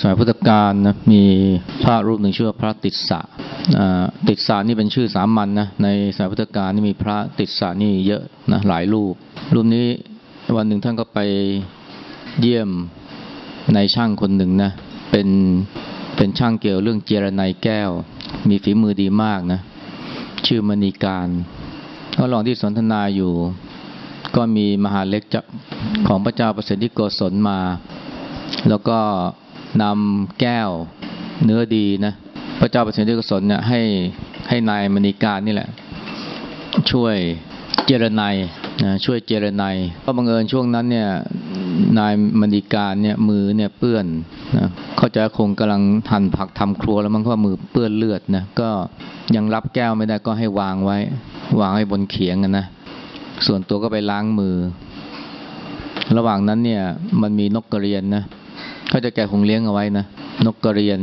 สมัยพุทธกาลนะมีพระรูปหนึ่งชื่อว่าพระติสสะติสสะนี่เป็นชื่อสามัญนนะในสมัยพุทธกาลนี่มีพระติสสะนี่เยอะนะหลายรูป รูปนี้วันหนึ่งท่านก็ไปเยี่ยมในช่างคนหนึ่งนะเป็นเป็นช่างเกี่ยวเรื่องเจรไนแก้ว มีฝีมือดีมากนะชื่อมณีการก็ลองที่สนทนาอยู่ ก็มีมหาเล็กของพระเจ้าประสิทธิโกศลมา แล้วก็ นำแก้วเนื้อดีนะพระเจ้าประสิทธิกุศลเนี่ยให้ให้นายมณีการนี่แหละ ช่วยเจรนายนะช่วยเจรนายก็บังเอิญช่วงนั้นเนี่ยนายมณีการเนี่ยมือเนี่ยเปื้อนนะเขาจะคงกำลังทันผักทำครัวแล้วมันก็มือเปื้อนเลือดนะก็ยังรับแก้วไม่ได้ก็ให้วางไว้ วางไว้บนเขียงกันนะส่วนตัวก็ไปล้างมือ ระหว่างนั้นเนี่ยมันมีนกกระเรียนนะ เขาจะแกคงเลี้ยงเอาไว้นะ นกกระเรียน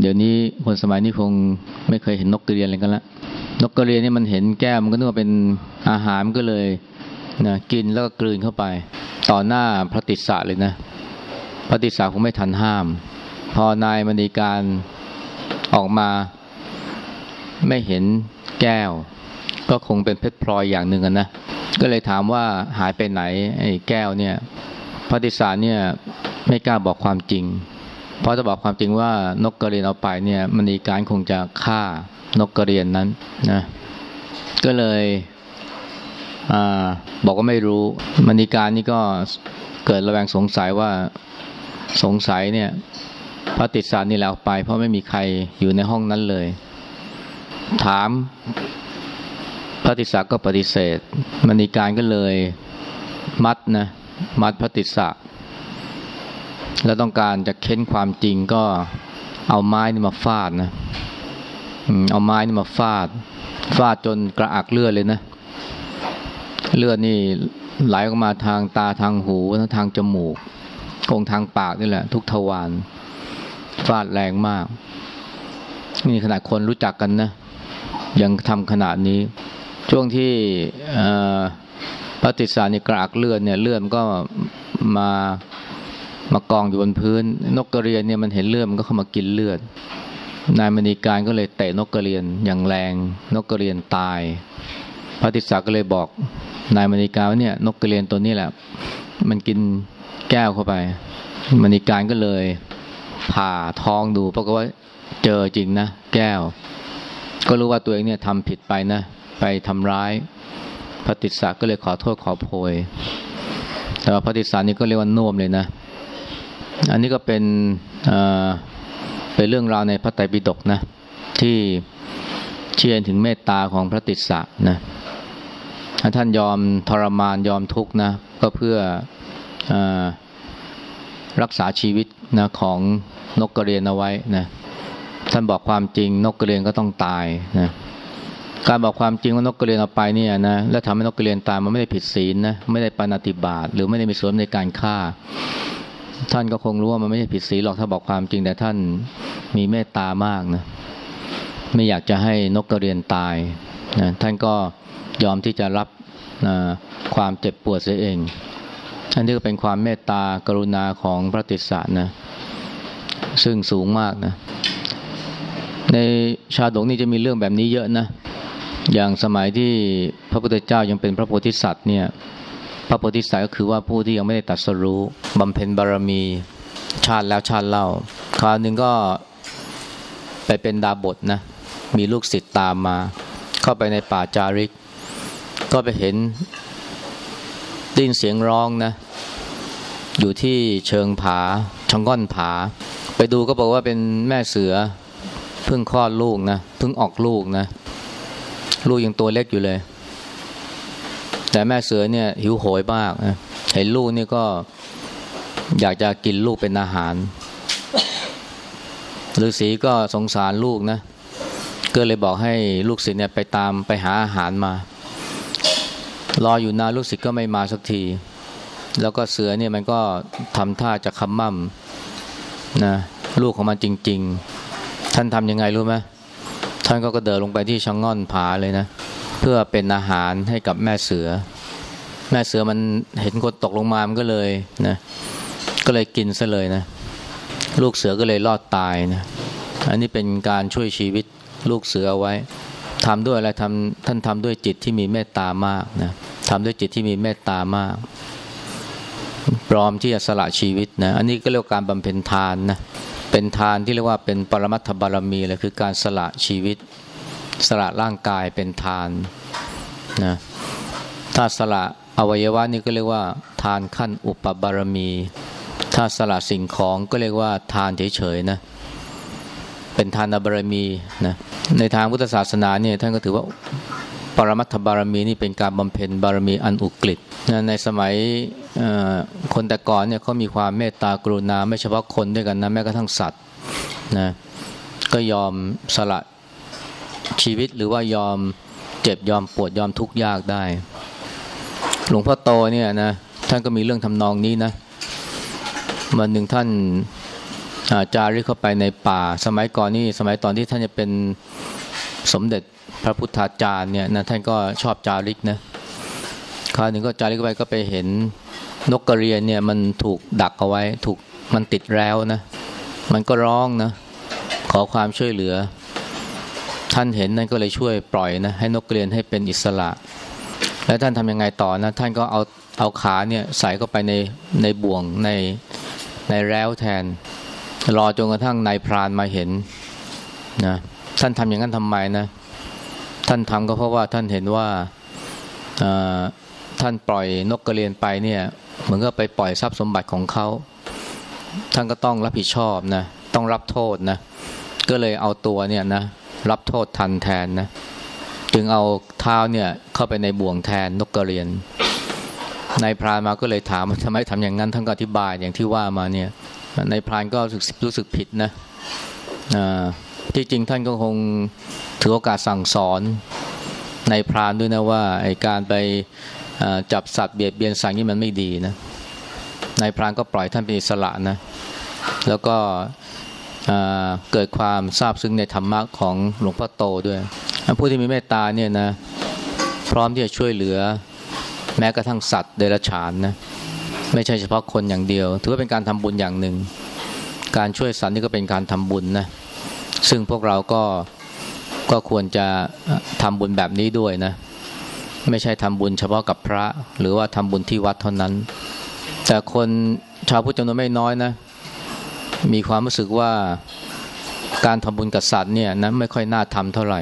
เดี๋ยวนี้คนสมัยนี้คงไม่เคยเห็นนกกระเรียนอะไรกันละนกกระเรียนนี่มันเห็นแก้วมันก็นึกว่าเป็นอาหารก็เลยนะกินแล้วก็กลืนเข้าไป ต่อหน้าพระติสสะเลยนะพระติสสะคงไม่ทันห้าม พอนายมณีการออกมาไม่เห็นแก้ว ก็คงเป็นเพชรพลอยอย่างหนึ่งกันนะก็เลยถามว่าหายไปไหนไอ้แก้วเนี่ยพระติสาเนี่ย ไม่กล้าบอกความจริง เพราะจะบอกความจริงว่านกกระเรียนเอาไปเนี่ยมณีการคงจะฆ่านกกระเรียนนั้นนะก็เลยอบอกว่าไม่รู้มณีการนี่ก็เกิดระแวงสงสัยว่าสงสัยเนี่ยพระติสานี่แล้วไป เพราะไม่มีใครอยู่ในห้องนั้นเลย ถามพระติสาก็ปฏิเสธมณีการก็เลยมัดนะมัดพระติสะ แล้วต้องการจะเค้นความจริงก็เอาไม้นี่มาฟาดนะเอาไม้นี่มาฟาด ฟาดจนกระอักเลือดเลยนะ เลือดนี่ไหลออกมาทางตาทางหูทางจมูกคงทางปากนี่แหละ ทุกทวารฟาดแรงมาก นี่ขนาดคนรู้จักกันนะ ยังทำขนาดนี้ ช่วงที่พระติสานี่กระอักเลือดเนี่ยเลือดมันก็มา มากองอยู่บนพื้น นกกระเรียนเนี่ยมันเห็นเลือดมันก็เข้ามากินเลือด นายมณีการก็เลยเตะนกกระเรียนอย่างแรง นกกระเรียนตาย พระติสาก็เลยบอก นายมณีการเนี่ย นกกระเรียนตัวนี้แหละ มันกินแก้วเข้าไป มณีการก็เลยผ่าท้องดูปรากฏว่าเจอจริงนะแก้ว ก็รู้ว่าตัวเองเนี่ยทำผิดไปนะ ไปทำร้ายพระติสาก็เลยขอโทษขอโพยแต่ว่าพระติสานี่ก็เรียกว่าน่วมเลยนะ อันนี้ก็เป็นเป็นเรื่องราวในพระไตรปิฎกนะที่เชื่อถึงเมตตาของพระติสสะนะท่านยอมทรมานยอมทุกข์นะก็เพื่ออรักษาชีวิตนะของนกกระเรียนเอาไว้นะท่านบอกความจริงนกกระเรียนก็ต้องตายนะการบอกความจริงว่านกกระเรียนเอาไปเนี่ยนะแล้วทำให้นกกระเรียนตายมันไม่ได้ผิดศีลนะไม่ได้ปานาติบาตหรือไม่ได้มีส่วนในการฆ่า ท่านก็คงรู้ว่ามันไม่ใช่ผิดศีลหรอกถ้าบอกความจริงแต่ท่านมีเมตตามากนะไม่อยากจะให้นกกระเรียนตายนะท่านก็ยอมที่จะรับนะความเจ็บปวดเสียเองอันนี้ก็เป็นความเมตตากรุณาของพระติสสะนะซึ่งสูงมากนะในชาดกนี่จะมีเรื่องแบบนี้เยอะนะอย่างสมัยที่พระพุทธเจ้ายังเป็นพระโพธิสัตว์เนี่ย พระโพธิสัตว์ก็คือว่าผู้ที่ยังไม่ได้ตัดสรู้บำเพ็ญบารมีชาติแล้วชาติเล่า คราวหนึ่งก็ไปเป็นดาบทนะมีลูกศิษย์ตามมา เข้าไปในป่าจาริก ก็ไปเห็นดิ้นเสียงร้องนะอยู่ที่เชิงผาช่องก้อนผา ไปดูก็บอกว่าเป็นแม่เสือเพิ่งคลอดลูกนะเพิ่งออกลูกนะ ลูกยังตัวเล็กอยู่เลย แต่แม่เสือเนี่ยหิวโหยมากเห็นลูกนี่ก็อยากจะกินลูกเป็นอาหารฤาษีก็สงสารลูกนะ ก็เลยบอกให้ลูกศิษย์เนี่ยไปตามไปหาอาหารมา รออยู่นานลูกศิษย์ก็ไม่มาสักที แล้วก็เสือเนี่ยมันก็ทำท่าจะคำมั่มนะลูกของมันจริง ๆ ท่านทำยังไงรู้ไหมท่านก็กระเดินลงไปที่ช่องง่อนผาเลยนะเเพื่อเป็นอาหารให้กับแม่เสือ แม่เสือมันเห็นคนตกลงมา มันก็เลยนะ ก็เลยกินซะเลยนะ ลูกเสือก็เลยรอดตายนะอันนี้เป็นการช่วยชีวิตลูกเสือเอาไว้ทำด้วยอะไรทำท่านทำด้วยจิตที่มีเมตตามากนะทำด้วยจิตที่มีเมตตามากพร้อมที่จะสละชีวิตนะ อันนี้ก็เรียกการบำเพ็ญทานนะ เป็นทานที่เรียกว่าเป็นปรมัตถบารมีเลยคือการสละชีวิต สละร่างกายเป็นทานนะถ้าสละอวัยวะนี่ก็เรียกว่า ทานขั้นอุปบารมี ถ้าสละสิ่งของก็เรียกว่า ทานเฉยๆนะเป็นทานบารมีนะในทางพุทธศาสนาเนี่ยท่านก็ถือว่าปรมัตถบารมีนี่เป็นการบำเพ็ญบารมีอันอุกฤษนะในสมัยคนแต่ก่อนเนี่ยเขามีความเมตตากรุณาไม่เฉพาะคนด้วยกันนะแม้กระทั่งสัตว์นะก็ยอมสละ ชีวิตหรือว่ายอมเจ็บยอมปวดยอมทุกข์ยากได้ หลวงพ่อโตเนี่ยนะท่านก็มีเรื่องทำนองนี้นะวันหนึ่งท่านอาจาริกเข้าไปในป่า สมัยก่อนนี่สมัยตอนที่ท่านจะเป็นสมเด็จพระพุทธาจารย์เนี่ยนะท่านก็ชอบจาริกนะคราวหนึ่งก็จาริกไปก็ไปเห็นนกกระเรียนเนี่ยมันถูกดักเอาไว้ ถูกมันติดแล้วนะ มันก็ร้องนะ ขอความช่วยเหลือ ท่านเห็นนั่นก็เลยช่วยปล่อยนะให้นกกระเรียนให้เป็นอิสระ แล้วท่านทำยังไงต่อนะ ท่านก็เอาเอาขาเนี่ยใส่เข้าไปในในบ่วงในในแล้วแทน รอจนกระทั่งนายพรานมาเห็นนะท่านทำอย่างนั้นทำไมนะ ท่านทำก็เพราะว่าท่านเห็นว่าท่านปล่อยนกกระเรียนไปเนี่ยเหมือนก็ไปปล่อยทรัพย์สมบัติของเขา ท่านก็ต้องรับผิดชอบนะ ต้องรับโทษนะ ก็เลยเอาตัวเนี่ยนะ รับโทษทันแทนนะจึงเอาเท้าเนี่ยเข้าไปในบ่วงแทนนกกระเรียนนายพรานมาก็เลยถามทำไมทำอย่างนั้นท่านก็อธิบายอย่างที่ว่ามาเนี่ยนายพรานก็รู้สึกรู้สึกผิดนะที่จริงท่านก็คงถือโอกาสสั่งสอนในพรานด้วยนะว่าไอการไปจับสัตว์เบียดเบียนสัตว์นี่มันไม่ดีนะนายพรานก็ปล่อยท่านเป็นอิสระนะแล้วก็ เกิดความทราบซึ้งในธรรมะของหลวงพ่อโตด้วยผู้ที่มีเมตตาเนี่ยนะพร้อมที่จะช่วยเหลือแม้กระทั่งสัตว์เดรัจฉานนะไม่ใช่เฉพาะคนอย่างเดียว ถือว่าเป็นการทำบุญอย่างหนึ่ง การช่วยสัตว์นี่ก็เป็นการทำบุญนะซึ่งพวกเราก็ก็ควรจะทำบุญแบบนี้ด้วยนะไม่ใช่ทำบุญเฉพาะกับพระ หรือว่าทำบุญที่วัดเท่านั้น แต่คนชาวพุทธจำนวนไม่น้อยนะ มีความรู้สึกว่าการทำบุญกับสัตว์เนี่ยนะไม่ค่อยน่าทำเท่าไหร่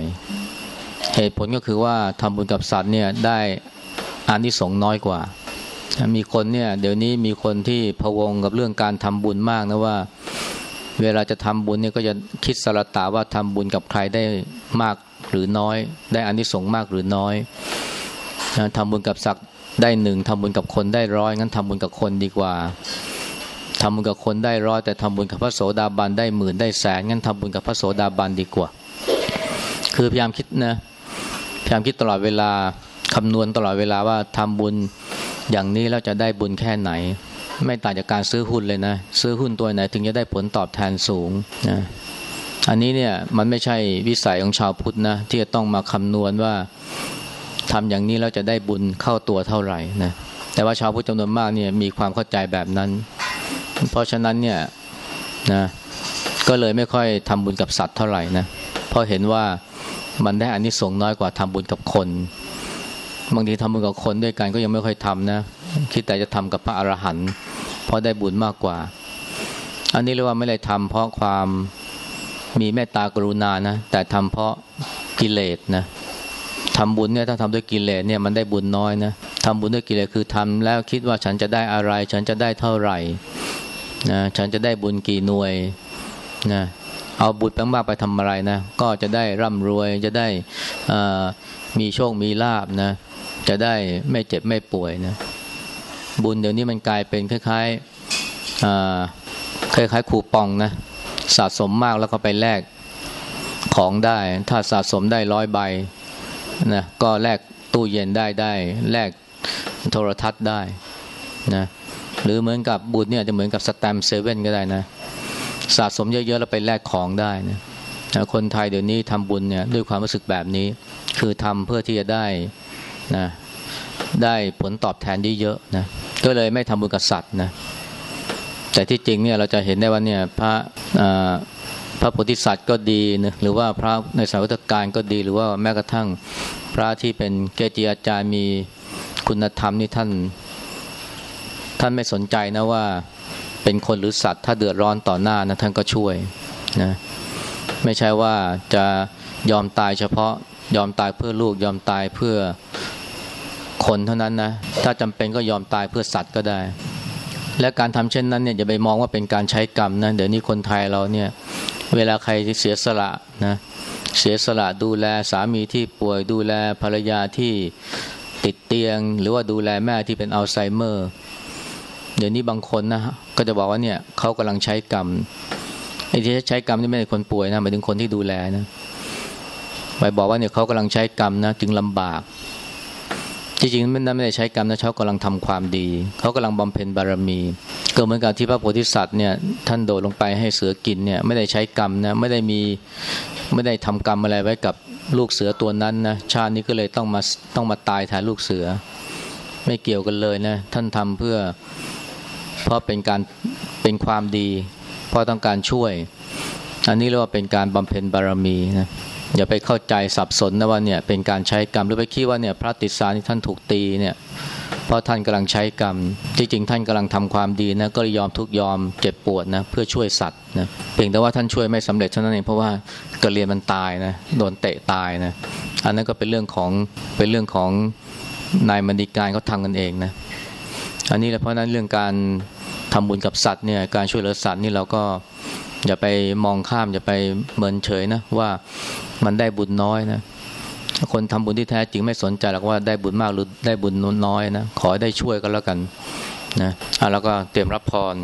เหตุผลก็คือว่าทำบุญกับสัตว์เนี่ยได้อานิสงส์น้อยกว่า มีคนเนี่ยเดี๋ยวนี้มีคนที่พะวงกับเรื่องการทำบุญมากนะว่า เวลาจะทำบุญเนี่ยก็จะคิดสารตาว่าทำบุญกับใครได้มากหรือน้อย ได้อานิสงส์มากหรือน้อยทำบุญกับสักได้หนึ่งทำบุญกับคนได้ร้อยงั้นทำบุญกับคนดีกว่า ทำบุญกับคนได้ร้อยแต่ทำบุญกับพระโสดาบันได้หมื่นได้แสนงั้นทำบุญกับพระโสดาบันดีกว่า คือพยายามคิดนะพยายามคิดตลอดเวลาคำนวณตลอดเวลาว่าทำบุญอย่างนี้แล้วจะได้บุญแค่ไหน ไม่ต่างจากการซื้อหุ้นเลยนะ ซื้อหุ้นตัวไหนถึงจะได้ผลตอบแทนสูงนะอันนี้เนี่ยมันไม่ใช่วิสัยของชาวพุทธนะที่จะต้องมาคำนวณว่าทำอย่างนี้แล้วจะได้บุญเข้าตัวเท่าไหร่นะแต่ว่าชาวพุทธจำนวนมากเนี่ยมีความเข้าใจแบบนั้น เพราะฉะนั้นเนี่ยนะก็เลยไม่ค่อยทำบุญกับสัตว์เท่าไหร่นะเพราะเห็นว่ามันได้อานิสงส์น้อยกว่าทำบุญกับคน บางทีทำบุญกับคนด้วยกันก็ยังไม่ค่อยทำนะ คิดแต่จะทำกับพระอรหันต์เพราะได้บุญมากกว่า อันนี้เรียกว่าไม่ได้ทำเพราะความมีเมตตากรุณานะ แต่ทำเพราะกิเลสนะทำบุญเนี่ยถ้าทำด้วยกิเลสเนี่ยมันได้บุญน้อยนะทำบุญด้วยกิเลสคือทำแล้วคิดว่าฉันจะได้อะไร ฉันจะได้เท่าไหร่ นะฉันจะได้บุญกี่หน่วยนะเอาบุญแปมากไปทำอะไรนะ ก็จะได้ร่ำรวยจะได้มีโชคมีลาบนะ จะได้ไม่เจ็บไม่ป่วยนะ บุญเดี๋ยวนี้มันกลายเป็นคล้ายๆคล้ายๆคูปองนะ สะสมมากแล้วก็ไปแลกของได้ ถ้าสะสมได้ร้อยใบนะก็แลกตู้เย็นได้ได้ แลกโทรทัศน์ได้นะ หรือเหมือนกับบุญเนี่ยจะเหมือนกับสแตมเซเว่นก็ได้นะ สะสมเยอะๆแล้วไปแลกของได้นะคนไทยเดี๋ยวนี้ทำบุญเนี่ยด้วยความรู้สึกแบบนี้ คือทำเพื่อที่จะได้นะได้ผลตอบแทนที่เยอะนะก็เลยไม่ทำบุญกับสัตว์นะแต่ที่จริงเนี่ยเราจะเห็นได้ว่าเนี่ยพระพระโพธิสัตว์ก็ดีนะหรือว่าพระในสายวัตการก็ดี หรือว่าแม้กระทั่งพระที่เป็นเกจิอาจารย์มีคุณธรรมนี่ท่าน ท่านไม่สนใจนะว่าเป็นคนหรือสัตว์ ถ้าเดือดร้อนต่อหน้านะท่านก็ช่วยนะไม่ใช่ว่าจะยอมตายเฉพาะยอมตายเพื่อลูกยอมตายเพื่อคนเท่านั้นนะถ้าจำเป็นก็ยอมตายเพื่อสัตว์ก็ได้ และการทำเช่นนั้นเนี่ยอย่าไปมองว่าเป็นการใช้กรรมนะเดี๋ยวนี้คนไทยเราเนี่ยเวลาใครที่เสียสละนะเสียสละดูแลสามีที่ป่วยดูแลภรรยาที่ติดเตียง หรือว่าดูแลแม่ที่เป็นอัลไซเมอร์ เดี๋ยวนี้บางคนนะก็จะบอกว่าเนี่ยเขากำลังใช้กรรมไอ้ที่ใช้กรรมนี่ไม่ใช่คนป่วยนะหมายถึงคนที่ดูแลนะไปบอกว่าเนี่ยเขากำลังใช้กรรมนะจึงลำบากจริงๆไม่ได้ไม่ได้ใช้กรรมนะเขากำลังทำความดี เขากำลังบำเพ็ญบารมี ก็เหมือนกับที่พระโพธิสัตว์เนี่ยท่านโดดลงไปให้เสือกินเนี่ยไม่ได้ใช้กรรมนะไม่ได้มีไม่ได้ทำกรรมอะไรไว้กับลูกเสือตัวนั้นนะชาตินี้ก็เลยต้องมาต้องมาตายแทนลูกเสือ ไม่เกี่ยวกันเลยนะท่านทำเพื่อ เพราะเป็นการเป็นความดี เพราะต้องการช่วย อันนี้เรียกว่าเป็นการบำเพ็ญบารมีนะอย่าไปเข้าใจสับสนนะว่าเนี่ยเป็นการใช้กรรมหรือไปคิดว่าเนี่ยพระติสานี่ท่านถูกตีเนี่ยเพราะท่านกำลังใช้กรรม จริงๆ ท่านกำลังทำความดีนะก็ยอมทุกยอมเจ็บปวดนะเพื่อช่วยสัตว์นะเพียงแต่ว่าท่านช่วยไม่สำเร็จเท่านั้นเองเพราะว่ากระเรียนมันตายนะโดนเตะตายนะอันนั้นก็เป็นเรื่องของเป็นเรื่องของนายมณีการเขาทำกันเองนะ อันนี้แหละเพราะนั้นเรื่องการทำบุญกับสัตว์เนี่ยการช่วยเหลือสัตว์นี่เราก็อย่าไปมองข้ามอย่าไปเมินเฉยนะว่ามันได้บุญน้อยนะคนทำบุญที่แท้จริงไม่สนใจหรอกว่าได้บุญมากหรือได้บุญน้อยนะขอได้ช่วยก็แล้วกันนะอะแล้วก็เตรียมรับพร